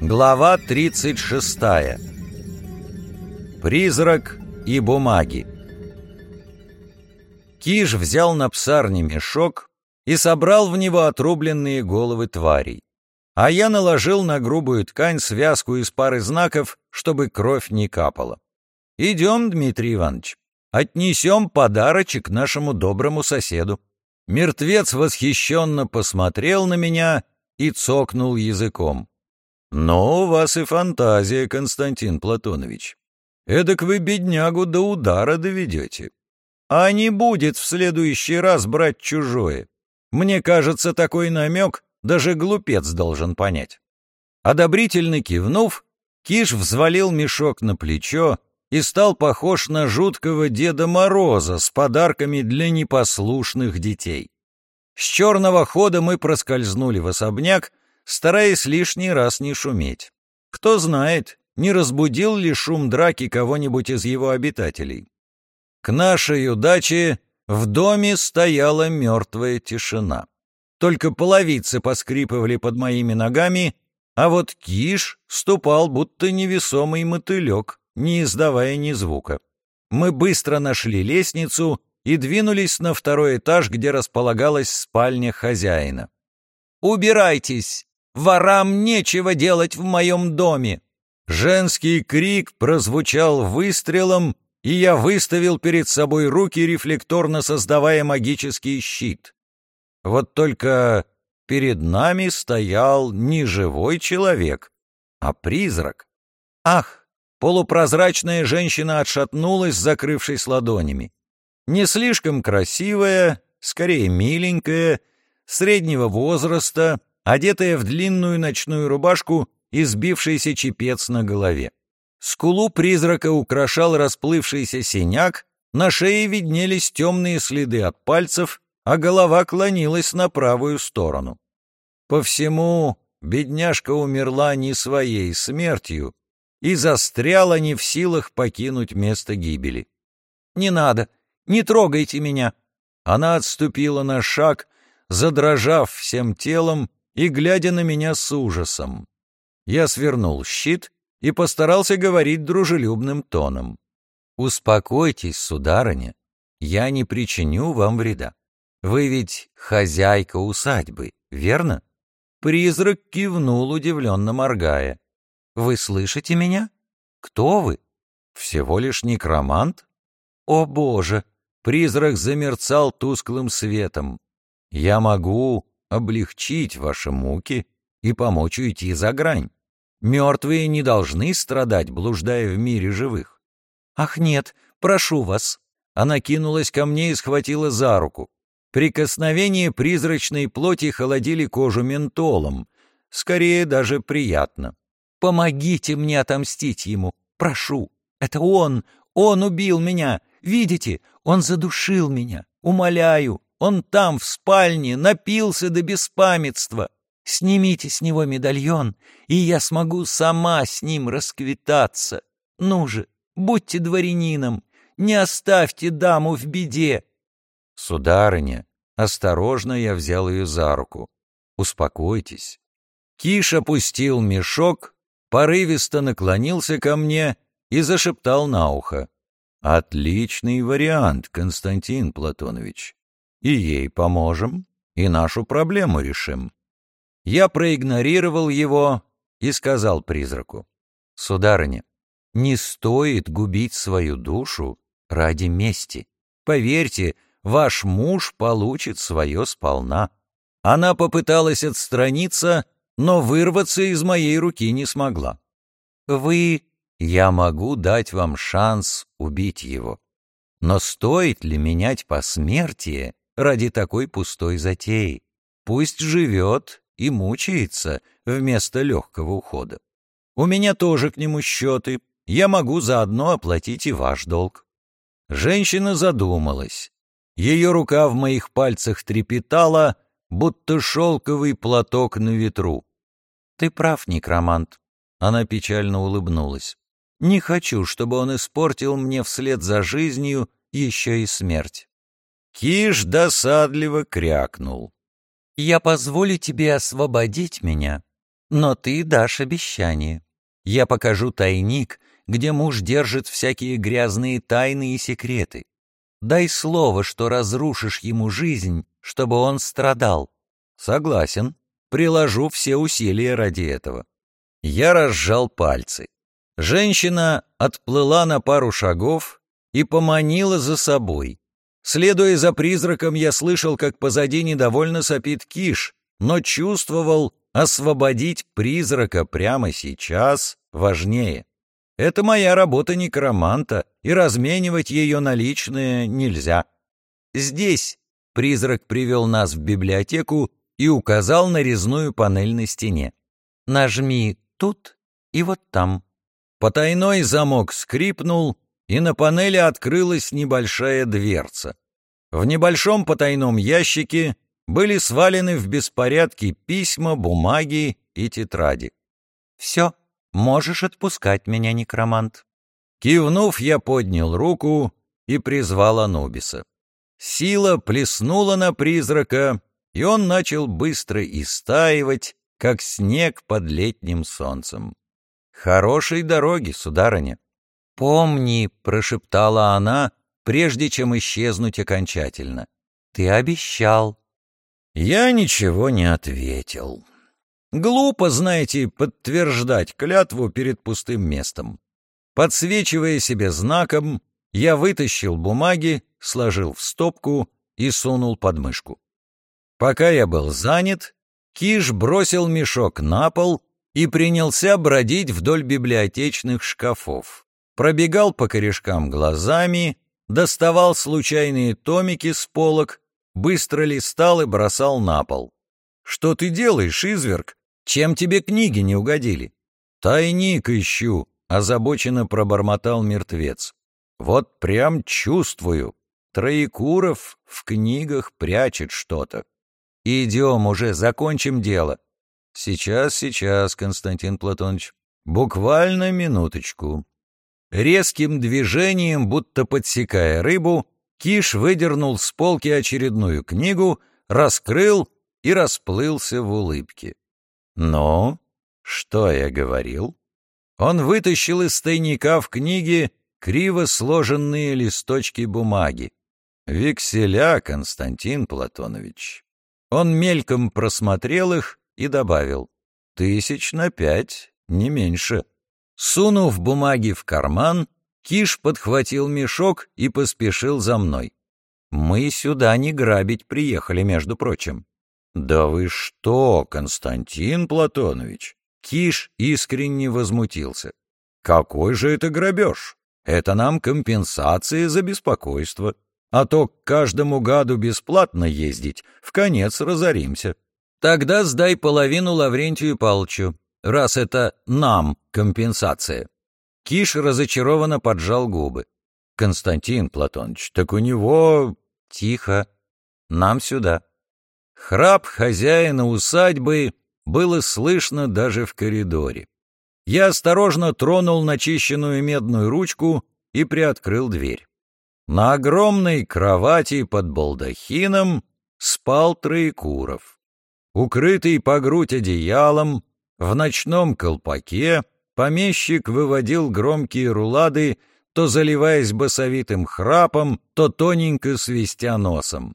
Глава 36. Призрак и бумаги. Киш взял на псарне мешок и собрал в него отрубленные головы тварей. А я наложил на грубую ткань связку из пары знаков, чтобы кровь не капала. «Идем, Дмитрий Иванович, отнесем подарочек нашему доброму соседу». Мертвец восхищенно посмотрел на меня и цокнул языком. «Но у вас и фантазия, Константин Платонович. Эдак вы беднягу до удара доведете. А не будет в следующий раз брать чужое. Мне кажется, такой намек даже глупец должен понять». Одобрительно кивнув, Киш взвалил мешок на плечо и стал похож на жуткого Деда Мороза с подарками для непослушных детей. С черного хода мы проскользнули в особняк, стараясь лишний раз не шуметь. Кто знает, не разбудил ли шум драки кого-нибудь из его обитателей. К нашей удаче в доме стояла мертвая тишина. Только половицы поскрипывали под моими ногами, а вот киш ступал, будто невесомый мотылек, не издавая ни звука. Мы быстро нашли лестницу и двинулись на второй этаж, где располагалась спальня хозяина. «Убирайтесь! Ворам нечего делать в моем доме!» Женский крик прозвучал выстрелом, и я выставил перед собой руки, рефлекторно создавая магический щит. Вот только перед нами стоял не живой человек, а призрак. Ах! Полупрозрачная женщина отшатнулась, закрывшись ладонями. Не слишком красивая, скорее миленькая, среднего возраста, одетая в длинную ночную рубашку и сбившийся чепец на голове. Скулу призрака украшал расплывшийся синяк, на шее виднелись темные следы от пальцев, а голова клонилась на правую сторону. По всему, бедняжка умерла не своей смертью и застряла не в силах покинуть место гибели. «Не надо, не трогайте меня!» Она отступила на шаг, задрожав всем телом и глядя на меня с ужасом. Я свернул щит и постарался говорить дружелюбным тоном. «Успокойтесь, сударыня, я не причиню вам вреда. Вы ведь хозяйка усадьбы, верно?» Призрак кивнул, удивленно моргая. «Вы слышите меня? Кто вы? Всего лишь некромант? О, Боже! Призрак замерцал тусклым светом. «Я могу облегчить ваши муки и помочь уйти за грань. Мертвые не должны страдать, блуждая в мире живых». «Ах нет, прошу вас!» Она кинулась ко мне и схватила за руку. Прикосновение призрачной плоти холодили кожу ментолом. Скорее, даже приятно. «Помогите мне отомстить ему! Прошу! Это он! Он убил меня! Видите, он задушил меня. Умоляю, он там, в спальне, напился до беспамятства. Снимите с него медальон, и я смогу сама с ним расквитаться. Ну же, будьте дворянином, не оставьте даму в беде. Сударыня, осторожно я взял ее за руку. Успокойтесь. Киш опустил мешок, порывисто наклонился ко мне и зашептал на ухо. Отличный вариант, Константин Платонович. И ей поможем, и нашу проблему решим. Я проигнорировал его и сказал призраку. Сударыня, не стоит губить свою душу ради мести. Поверьте, ваш муж получит свое сполна. Она попыталась отстраниться, но вырваться из моей руки не смогла. Вы я могу дать вам шанс убить его. Но стоит ли менять посмертие ради такой пустой затеи? Пусть живет и мучается вместо легкого ухода. У меня тоже к нему счеты, я могу заодно оплатить и ваш долг. Женщина задумалась. Ее рука в моих пальцах трепетала, будто шелковый платок на ветру. «Ты прав, некромант», — она печально улыбнулась. Не хочу, чтобы он испортил мне вслед за жизнью еще и смерть. Киш досадливо крякнул. «Я позволю тебе освободить меня, Но ты дашь обещание. Я покажу тайник, где муж держит всякие грязные тайны и секреты. Дай слово, что разрушишь ему жизнь, чтобы он страдал. Согласен. Приложу все усилия ради этого. Я разжал пальцы. Женщина отплыла на пару шагов и поманила за собой. Следуя за призраком, я слышал, как позади недовольно сопит киш, но чувствовал, освободить призрака прямо сейчас важнее. Это моя работа некроманта, и разменивать ее на личное нельзя. Здесь призрак привел нас в библиотеку и указал на резную панель на стене. Нажми тут и вот там. Потайной замок скрипнул, и на панели открылась небольшая дверца. В небольшом потайном ящике были свалены в беспорядке письма, бумаги и тетради. «Все, можешь отпускать меня, некромант». Кивнув, я поднял руку и призвал Анубиса. Сила плеснула на призрака, и он начал быстро истаивать, как снег под летним солнцем. «Хорошей дороги, сударыня!» «Помни», — прошептала она, прежде чем исчезнуть окончательно. «Ты обещал». Я ничего не ответил. Глупо, знаете, подтверждать клятву перед пустым местом. Подсвечивая себе знаком, я вытащил бумаги, сложил в стопку и сунул под мышку. Пока я был занят, Киш бросил мешок на пол и принялся бродить вдоль библиотечных шкафов. Пробегал по корешкам глазами, доставал случайные томики с полок, быстро листал и бросал на пол. «Что ты делаешь, изверг? Чем тебе книги не угодили?» «Тайник ищу», — озабоченно пробормотал мертвец. «Вот прям чувствую. Троекуров в книгах прячет что-то. Идем уже, закончим дело. Сейчас, сейчас, Константин Платонович. Буквально минуточку. Резким движением, будто подсекая рыбу, Киш выдернул с полки очередную книгу, раскрыл и расплылся в улыбке. «Ну, что я говорил?» Он вытащил из тайника в книге криво сложенные листочки бумаги. «Векселя, Константин Платонович. Он мельком просмотрел их и добавил. «Тысяч на пять, не меньше». Сунув бумаги в карман, Киш подхватил мешок и поспешил за мной. «Мы сюда не грабить приехали, между прочим». «Да вы что, Константин Платонович?» Киш искренне возмутился. «Какой же это грабеж? Это нам компенсация за беспокойство а то к каждому гаду бесплатно ездить, в конец разоримся. Тогда сдай половину Лаврентию Палчу, раз это нам компенсация. Киш разочарованно поджал губы. Константин Платоныч, так у него... Тихо. Нам сюда. Храп хозяина усадьбы было слышно даже в коридоре. Я осторожно тронул начищенную медную ручку и приоткрыл дверь. На огромной кровати под балдахином спал Троекуров. Укрытый по грудь одеялом, в ночном колпаке, помещик выводил громкие рулады, то заливаясь басовитым храпом, то тоненько свистя носом.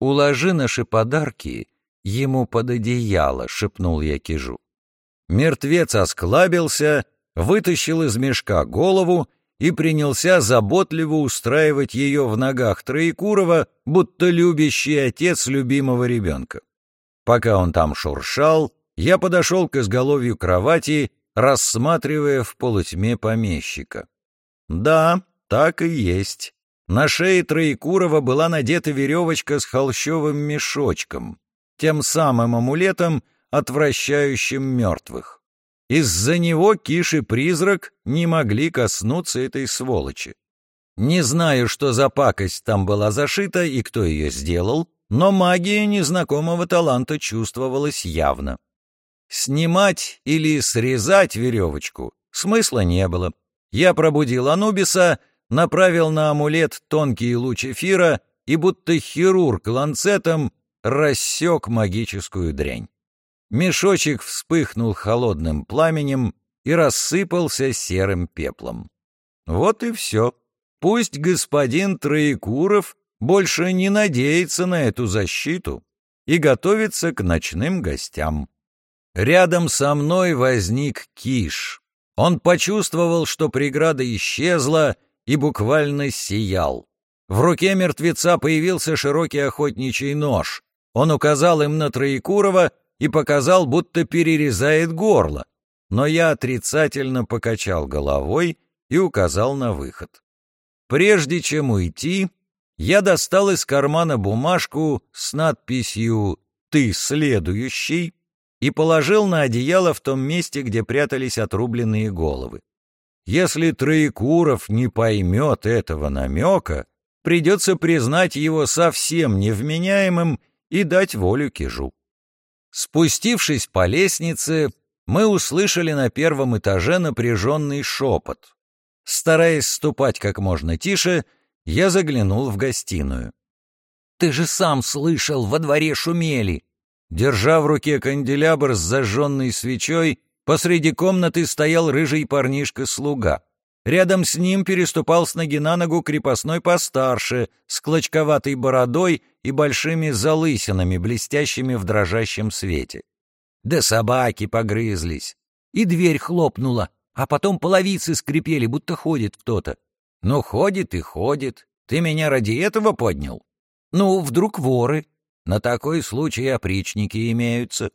«Уложи наши подарки ему под одеяло», — шепнул я кижу. Мертвец осклабился, вытащил из мешка голову и принялся заботливо устраивать ее в ногах Троекурова, будто любящий отец любимого ребенка. Пока он там шуршал, я подошел к изголовью кровати, рассматривая в полутьме помещика. Да, так и есть. На шее Троекурова была надета веревочка с холщовым мешочком, тем самым амулетом, отвращающим мертвых. Из-за него Киш и призрак не могли коснуться этой сволочи. Не знаю, что за пакость там была зашита и кто ее сделал, но магия незнакомого таланта чувствовалась явно. Снимать или срезать веревочку смысла не было. Я пробудил Анубиса, направил на амулет тонкий луч эфира и будто хирург ланцетом рассек магическую дрянь. Мешочек вспыхнул холодным пламенем и рассыпался серым пеплом. Вот и все. Пусть господин Троекуров больше не надеется на эту защиту и готовится к ночным гостям. Рядом со мной возник Киш. Он почувствовал, что преграда исчезла, и буквально сиял. В руке мертвеца появился широкий охотничий нож. Он указал им на Троекурова и показал, будто перерезает горло. Но я отрицательно покачал головой и указал на выход. Прежде чем уйти, я достал из кармана бумажку с надписью «Ты следующий» и положил на одеяло в том месте, где прятались отрубленные головы. Если Троекуров не поймет этого намека, придется признать его совсем невменяемым и дать волю кижу. Спустившись по лестнице, мы услышали на первом этаже напряженный шепот. Стараясь ступать как можно тише, я заглянул в гостиную. «Ты же сам слышал, во дворе шумели!» Держа в руке канделябр с зажженной свечой, посреди комнаты стоял рыжий парнишка-слуга. Рядом с ним переступал с ноги на ногу крепостной постарше, с клочковатой бородой и большими залысинами, блестящими в дрожащем свете. Да собаки погрызлись. И дверь хлопнула, а потом половицы скрипели, будто ходит кто-то. Ну, ходит и ходит. Ты меня ради этого поднял? Ну, вдруг воры? На такой случай опричники имеются.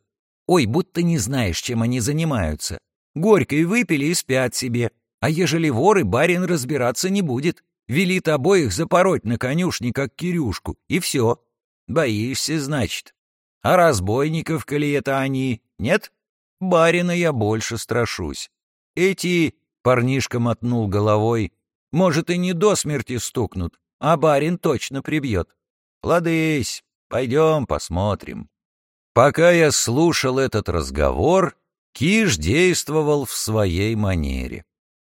Ой, будто не знаешь, чем они занимаются. Горькой выпили и спят себе. А ежели воры, барин разбираться не будет. Велит обоих запороть на конюшне, как Кирюшку, и все. Боишься, значит. А разбойников, коли это они, нет? Барина я больше страшусь. Эти, — парнишка мотнул головой, — может, и не до смерти стукнут, а барин точно прибьет. Ладысь, пойдем посмотрим. Пока я слушал этот разговор, Киш действовал в своей манере.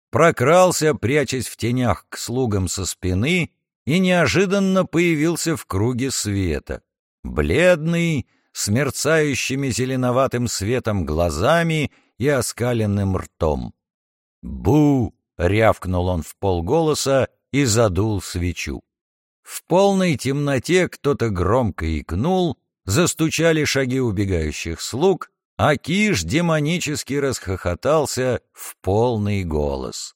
Прокрался, прячась в тенях к слугам со спины, и неожиданно появился в круге света. Бледный, с мерцающими зеленоватым светом глазами и оскаленным ртом. «Бу!» — рявкнул он в полголоса и задул свечу. В полной темноте кто-то громко икнул, застучали шаги убегающих слуг, а Киш демонически расхохотался в полный голос.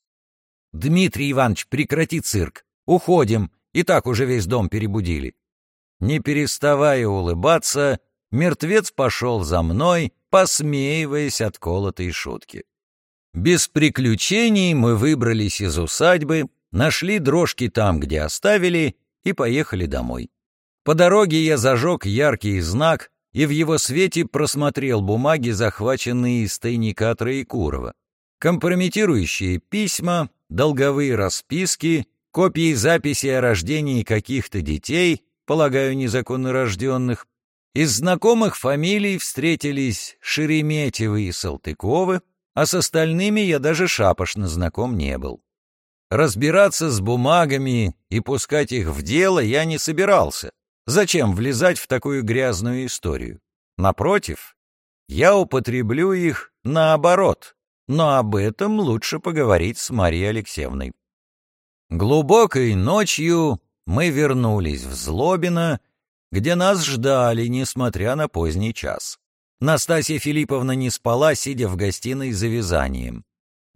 «Дмитрий Иванович, прекрати цирк! Уходим! И так уже весь дом перебудили. Не переставая улыбаться, мертвец пошел за мной, посмеиваясь от колотой шутки. Без приключений мы выбрались из усадьбы, нашли дрожки там, где оставили, и поехали домой. По дороге я зажег яркий знак и в его свете просмотрел бумаги, захваченные из тайника Троекурова. Компрометирующие письма, долговые расписки, копии записей о рождении каких-то детей, полагаю, незаконно рожденных. Из знакомых фамилий встретились Шереметьевы и Салтыковы, а с остальными я даже шапошно знаком не был. Разбираться с бумагами и пускать их в дело я не собирался. Зачем влезать в такую грязную историю? Напротив, я употреблю их наоборот, но об этом лучше поговорить с Марией Алексеевной. Глубокой ночью мы вернулись в Злобино, где нас ждали, несмотря на поздний час. Настасья Филипповна не спала, сидя в гостиной за вязанием.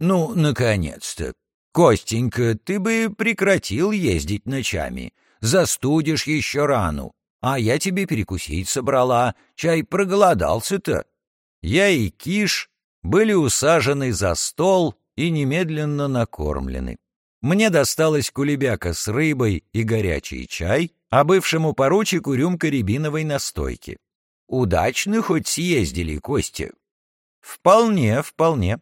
«Ну, наконец-то! Костенька, ты бы прекратил ездить ночами. Застудишь еще рану. А я тебе перекусить собрала. Чай проголодался-то». Я и Киш были усажены за стол и немедленно накормлены. Мне досталась кулебяка с рыбой и горячий чай, а бывшему поручику рюмка рябиновой настойки. Удачно хоть съездили, Костя? Вполне, вполне.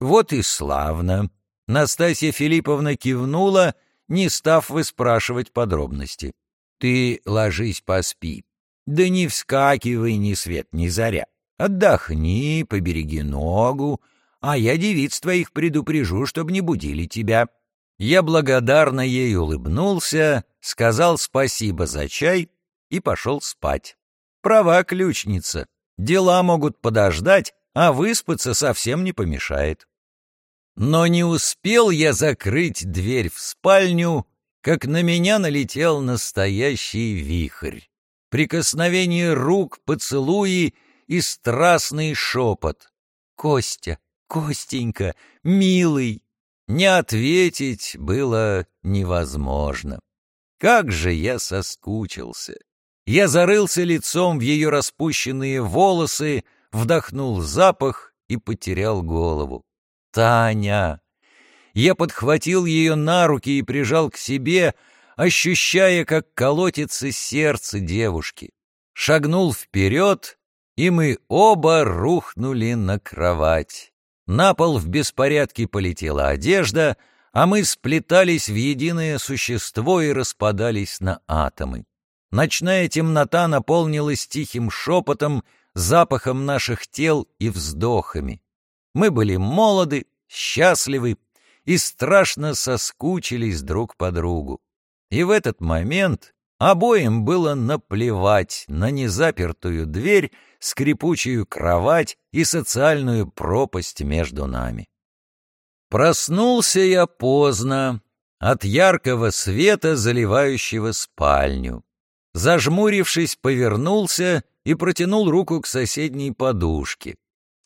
Вот и славно. Настасья Филипповна кивнула, не став выспрашивать подробности. Ты ложись поспи. Да не вскакивай ни свет ни заря. Отдохни, побереги ногу, а я девиц твоих предупрежу, чтобы не будили тебя. Я благодарно ей улыбнулся, сказал спасибо за чай и пошел спать. Права ключница. Дела могут подождать, а выспаться совсем не помешает. Но не успел я закрыть дверь в спальню, как на меня налетел настоящий вихрь. Прикосновение рук, поцелуи и страстный шепот. «Костя, Костенька, милый!» Не ответить было невозможно. Как же я соскучился! Я зарылся лицом в ее распущенные волосы, вдохнул запах и потерял голову. «Таня!» Я подхватил ее на руки и прижал к себе, ощущая, как колотится сердце девушки. Шагнул вперед, и мы оба рухнули на кровать. На пол в беспорядке полетела одежда, а мы сплетались в единое существо и распадались на атомы. Ночная темнота наполнилась тихим шепотом, запахом наших тел и вздохами. Мы были молоды, счастливы и страшно соскучились друг по другу. И в этот момент обоим было наплевать на незапертую дверь, скрипучую кровать и социальную пропасть между нами. Проснулся я поздно, от яркого света, заливающего спальню. Зажмурившись, повернулся и протянул руку к соседней подушке.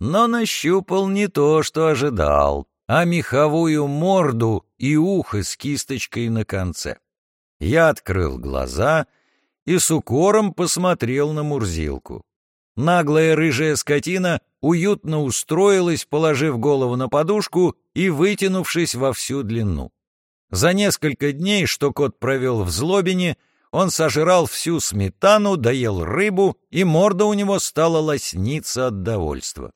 Но нащупал не то, что ожидал, а меховую морду и ухо с кисточкой на конце. Я открыл глаза и с укором посмотрел на Мурзилку. Наглая рыжая скотина уютно устроилась, положив голову на подушку и вытянувшись во всю длину. За несколько дней, что кот провел в злобине, он сожрал всю сметану, доел рыбу, и морда у него стала лосниться от довольства.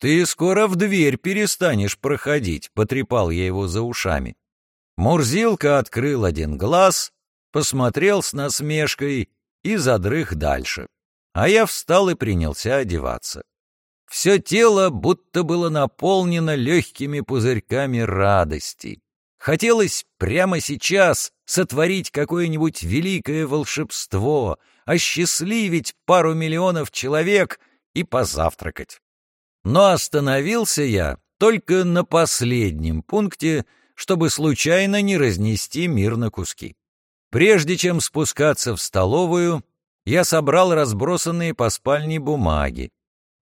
«Ты скоро в дверь перестанешь проходить», — потрепал я его за ушами. Мурзилка открыл один глаз, посмотрел с насмешкой и задрых дальше. А я встал и принялся одеваться. Все тело будто было наполнено легкими пузырьками радости. Хотелось прямо сейчас сотворить какое-нибудь великое волшебство, осчастливить пару миллионов человек и позавтракать. Но остановился я только на последнем пункте, чтобы случайно не разнести мир на куски. Прежде чем спускаться в столовую, я собрал разбросанные по спальне бумаги.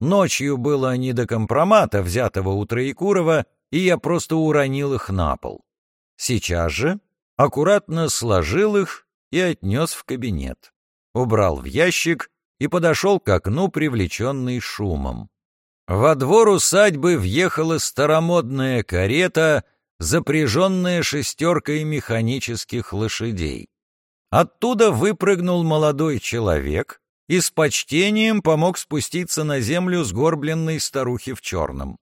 Ночью было не до компромата, взятого у Троекурова, и я просто уронил их на пол. Сейчас же аккуратно сложил их и отнес в кабинет. Убрал в ящик и подошел к окну, привлеченный шумом. Во двор усадьбы въехала старомодная карета, запряженная шестеркой механических лошадей. Оттуда выпрыгнул молодой человек и с почтением помог спуститься на землю сгорбленной старухи в черном.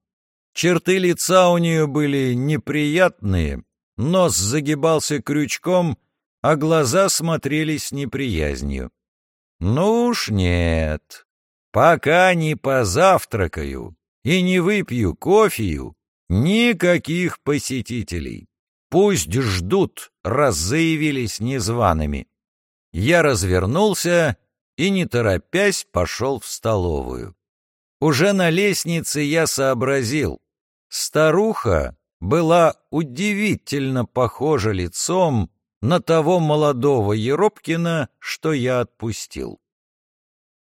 Черты лица у нее были неприятные, Нос загибался крючком, а глаза смотрели с неприязнью. «Ну уж нет. Пока не позавтракаю и не выпью кофею, никаких посетителей. Пусть ждут, раз заявились незваными». Я развернулся и, не торопясь, пошел в столовую. Уже на лестнице я сообразил. Старуха была удивительно похожа лицом на того молодого Еропкина, что я отпустил.